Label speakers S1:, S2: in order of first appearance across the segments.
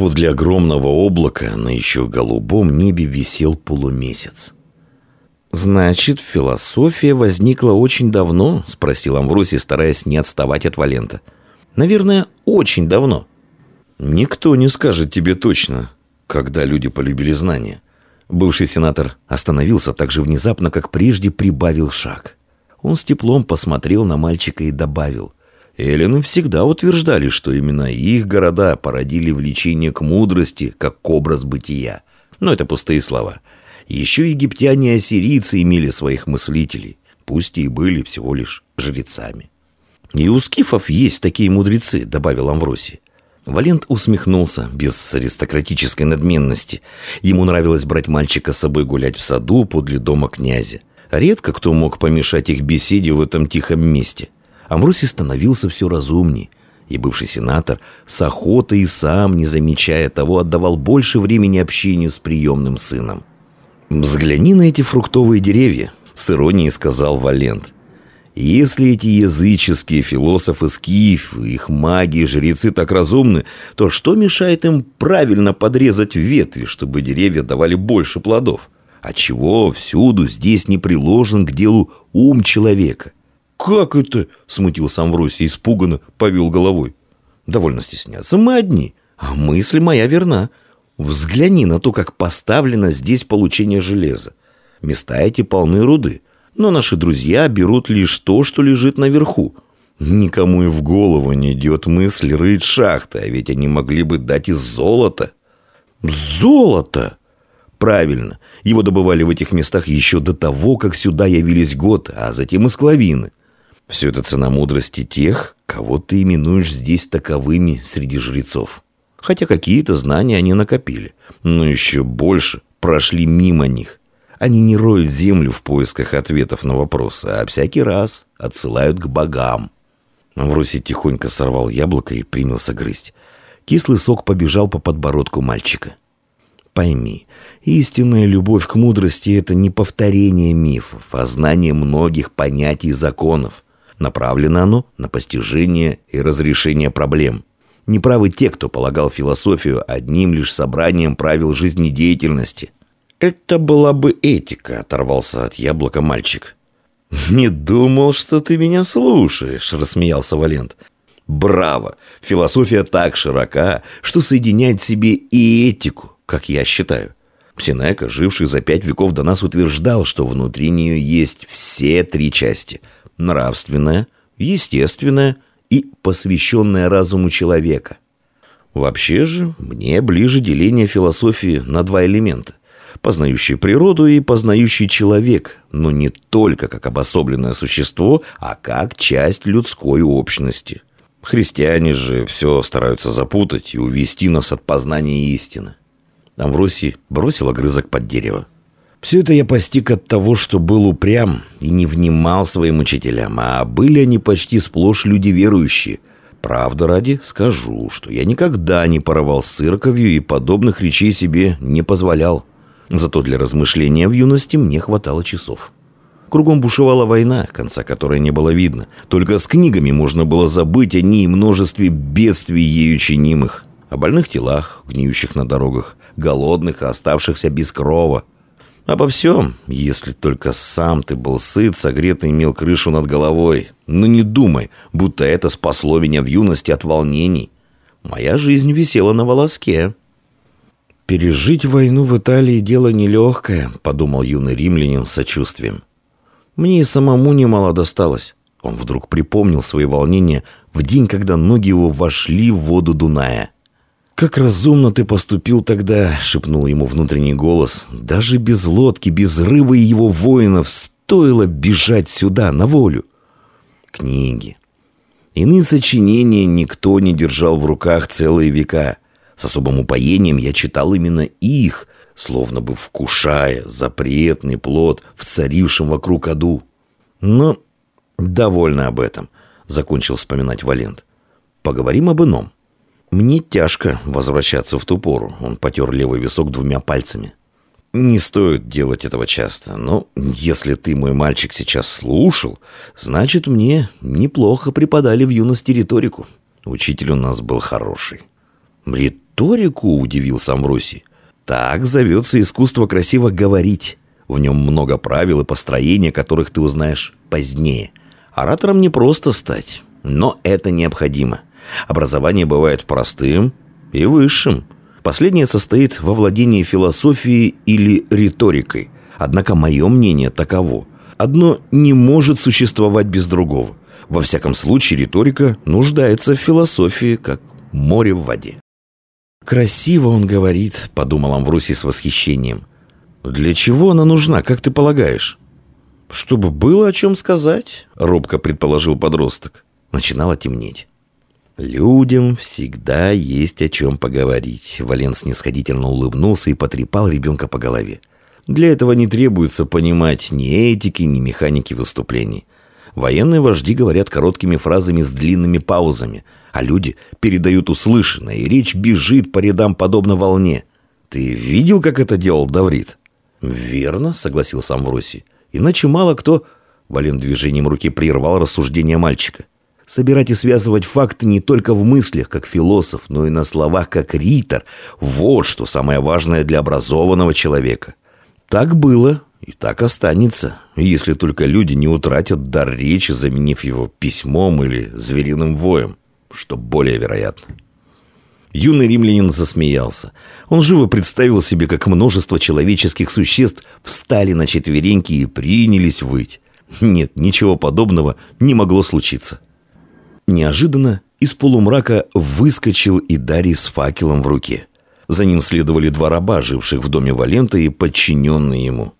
S1: Подле огромного облака на еще голубом небе висел полумесяц. «Значит, философия возникла очень давно?» – спросил Амвросий, стараясь не отставать от Валента. «Наверное, очень давно». «Никто не скажет тебе точно, когда люди полюбили знания». Бывший сенатор остановился так же внезапно, как прежде прибавил шаг. Он с теплом посмотрел на мальчика и добавил. Эллины всегда утверждали, что именно их города породили влечение к мудрости, как образ бытия. Но это пустые слова. Еще египтяне и ассирийцы имели своих мыслителей, пусть и были всего лишь жрецами. «И у скифов есть такие мудрецы», — добавил Амвросий. Валент усмехнулся, без аристократической надменности. Ему нравилось брать мальчика с собой гулять в саду подле дома князя. Редко кто мог помешать их беседе в этом тихом месте. Амвросий становился все разумней, и бывший сенатор с охотой и сам, не замечая того, отдавал больше времени общению с приемным сыном. «Взгляни на эти фруктовые деревья», — с иронией сказал Валент. «Если эти языческие философы Скиф, их маги и жрецы так разумны, то что мешает им правильно подрезать ветви, чтобы деревья давали больше плодов? Отчего всюду здесь не приложен к делу ум человека?» «Как это?» — смутился Амвросий, испуганно повел головой. «Довольно стесняться, мы одни, а мысль моя верна». Взгляни на то, как поставлено здесь получение железа. Места эти полны руды. Но наши друзья берут лишь то, что лежит наверху. Никому и в голову не идет мысль рыть шахты, а ведь они могли бы дать из золота. Золото! Правильно, его добывали в этих местах еще до того, как сюда явились год, а затем и склавины. Все это цена мудрости тех, кого ты именуешь здесь таковыми среди жрецов. Хотя какие-то знания они накопили. Но еще больше прошли мимо них. Они не роют землю в поисках ответов на вопросы, а всякий раз отсылают к богам. Амвросий тихонько сорвал яблоко и принялся грызть. Кислый сок побежал по подбородку мальчика. Пойми, истинная любовь к мудрости – это не повторение мифов, а знание многих понятий и законов. Направлено оно на постижение и разрешение проблем – Неправы те, кто полагал философию одним лишь собранием правил жизнедеятельности. «Это была бы этика», — оторвался от яблока мальчик. «Не думал, что ты меня слушаешь», — рассмеялся Валент. «Браво! Философия так широка, что соединяет в себе и этику, как я считаю. Синека, живший за пять веков до нас, утверждал, что внутри нее есть все три части – нравственная, естественная – и посвященное разуму человека. Вообще же, мне ближе деление философии на два элемента. Познающий природу и познающий человек, но не только как обособленное существо, а как часть людской общности. Христиане же все стараются запутать и увести нас от познания истины. Амвросий бросил огрызок под дерево. Все это я постиг от того, что был упрям и не внимал своим учителям, а были они почти сплошь люди верующие. Правда ради скажу, что я никогда не порывал с и подобных речей себе не позволял. Зато для размышления в юности мне хватало часов. Кругом бушевала война, конца которой не было видно. Только с книгами можно было забыть о ней и множестве бедствий ею чинимых. О больных телах, гниющих на дорогах, голодных, оставшихся без крова – Обо всем, если только сам ты был сыт, согрет и имел крышу над головой. Но не думай, будто это спасло меня в юности от волнений. Моя жизнь висела на волоске. «Пережить войну в Италии – дело нелегкое», – подумал юный римлянин с сочувствием. «Мне и самому немало досталось». Он вдруг припомнил свои волнения в день, когда ноги его вошли в воду Дуная – «Как разумно ты поступил тогда», — шепнул ему внутренний голос. «Даже без лодки, без рыбы и его воинов стоило бежать сюда, на волю». Книги. Иные сочинения никто не держал в руках целые века. С особым упоением я читал именно их, словно бы вкушая запретный плод в царившем вокруг аду. Но довольно об этом, закончил вспоминать Валент. Поговорим об ином. Мне тяжко возвращаться в ту пору. Он потер левый висок двумя пальцами. Не стоит делать этого часто, но если ты, мой мальчик, сейчас слушал, значит, мне неплохо преподали в юности риторику. Учитель у нас был хороший. «Риторику?» – удивился Амвросий. «Так зовется искусство красиво говорить. В нем много правил и построения, которых ты узнаешь позднее. Оратором не просто стать, но это необходимо. Образование бывает простым и высшим. Последнее состоит во владении философией или риторикой. Однако мое мнение таково. Одно не может существовать без другого. Во всяком случае, риторика нуждается в философии, как море в воде. «Красиво он говорит», — подумал Амвросий с восхищением. «Для чего она нужна, как ты полагаешь?» «Чтобы было о чем сказать», — робко предположил подросток. Начинало темнеть. «Людям всегда есть о чем поговорить», — Вален снисходительно улыбнулся и потрепал ребенка по голове. «Для этого не требуется понимать ни этики, ни механики выступлений. Военные вожди говорят короткими фразами с длинными паузами, а люди передают услышанное, и речь бежит по рядам подобно волне. Ты видел, как это делал Даврит?» «Верно», — согласился Амвросий. «Иначе мало кто...» Вален движением руки прервал рассуждение мальчика. Собирать и связывать факты не только в мыслях, как философ, но и на словах, как ритор. Вот что самое важное для образованного человека. Так было и так останется, если только люди не утратят дар речи, заменив его письмом или звериным воем, что более вероятно. Юный римлянин засмеялся. Он живо представил себе, как множество человеческих существ встали на четвереньки и принялись выть. Нет, ничего подобного не могло случиться. Неожиданно из полумрака выскочил и Дарий с факелом в руке. За ним следовали два раба, живших в доме Валента и подчиненные ему.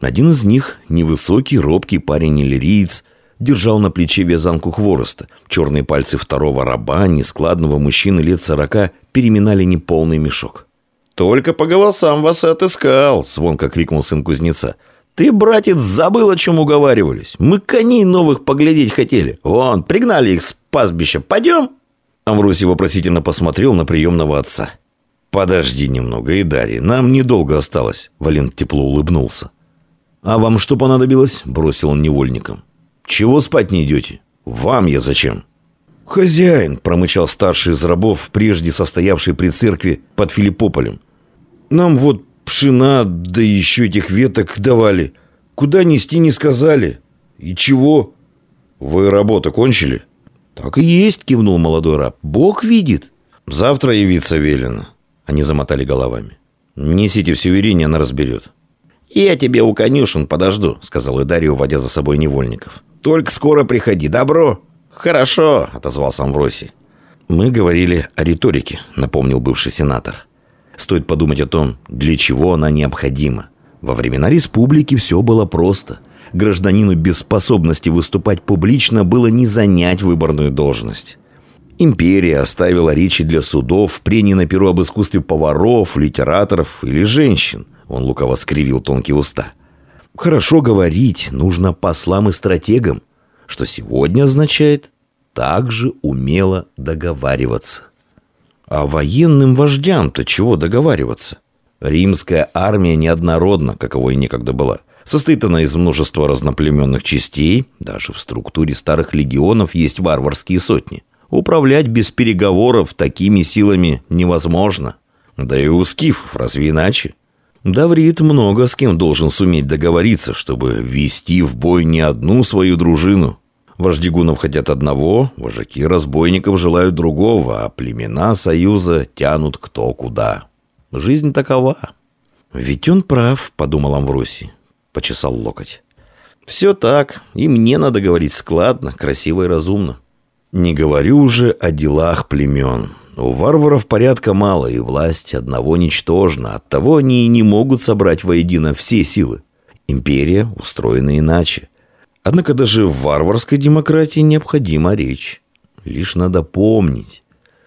S1: Один из них, невысокий, робкий парень-иллириец, держал на плече вязанку хвороста. Черные пальцы второго раба, нескладного мужчины лет сорока, переминали неполный мешок. «Только по голосам вас отыскал!» — звонко крикнул сын кузнеца. «Ты, братец, забыл, о чем уговаривались. Мы коней новых поглядеть хотели. Вон, пригнали их с пастбища. Пойдем?» Амвросий вопросительно посмотрел на приемного отца. «Подожди немного, и Дарья, нам недолго осталось», — Валент тепло улыбнулся. «А вам что понадобилось?» — бросил он невольником. «Чего спать не идете? Вам я зачем?» «Хозяин», — промычал старший из рабов, прежде состоявший при церкви под Филиппополем. «Нам вот пшена, да еще этих веток давали. Куда нести не сказали. И чего?» «Вы работу кончили?» «Так и есть», — кивнул молодой раб. «Бог видит». «Завтра явиться велено». Они замотали головами. «Несите в северине, она разберет». «Я тебе у конюшен подожду», — сказал Идарий, уводя за собой невольников. «Только скоро приходи, добро». «Хорошо», — отозвался Амвросий. «Мы говорили о риторике», — напомнил бывший сенатор. «Стоит подумать о том, для чего она необходима. Во времена республики все было просто. Гражданину без способности выступать публично было не занять выборную должность. Империя оставила речи для судов, прений на перу об искусстве поваров, литераторов или женщин. Он лукаво скривил тонкие уста. Хорошо говорить нужно послам и стратегам, что сегодня означает также умело договариваться. А военным вождям-то чего договариваться? Римская армия неоднородна, каковой некогда была. Состоит она из множества разноплеменных частей, даже в структуре старых легионов есть варварские сотни. Управлять без переговоров такими силами невозможно. Да и у скифов разве иначе? Даврит много с кем должен суметь договориться, чтобы вести в бой не одну свою дружину. Вожди гунов хотят одного, вожаки разбойников желают другого, а племена союза тянут кто куда. Жизнь такова. Ведь он прав, подумал Амвросий. Почесал локоть. Все так, и мне надо говорить складно, красиво и разумно. Не говорю уже о делах племен. У варваров порядка мало, и власть одного ничтожна. Оттого они и не могут собрать воедино все силы. Империя устроена иначе. Однако даже в варварской демократии необходима речь. Лишь надо помнить.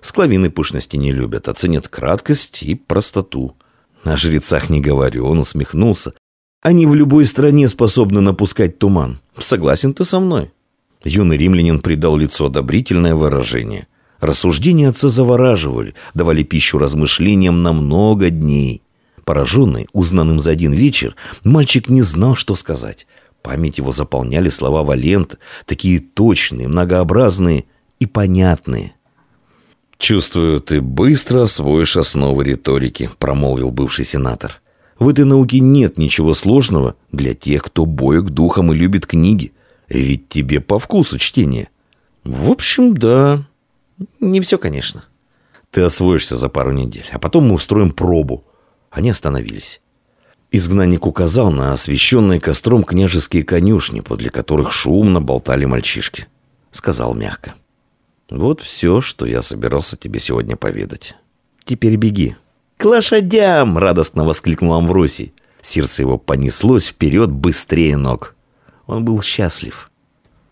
S1: Склавины пышности не любят, оценят краткость и простоту. О жрецах не говорю, он усмехнулся. Они в любой стране способны напускать туман. Согласен ты со мной? Юный римлянин придал лицу одобрительное выражение – Рассуждения отца завораживали, давали пищу размышлениям на много дней. Пораженный, узнанным за один вечер, мальчик не знал, что сказать. Память его заполняли слова Валент, такие точные, многообразные и понятные. «Чувствую, ты быстро освоишь основы риторики», – промолвил бывший сенатор. «В этой науке нет ничего сложного для тех, кто боек духом и любит книги. Ведь тебе по вкусу чтение». «В общем, да. Не все, конечно». «Ты освоишься за пару недель, а потом мы устроим пробу». Они остановились. Изгнанник указал на освещенные костром княжеские конюшни, подле которых шумно болтали мальчишки. Сказал мягко. — вот все, что я собирался тебе сегодня поведать. Теперь беги. К лошадям! Радостно воскликнул Амвросий. Сердце его понеслось вперед быстрее ног. Он был счастлив.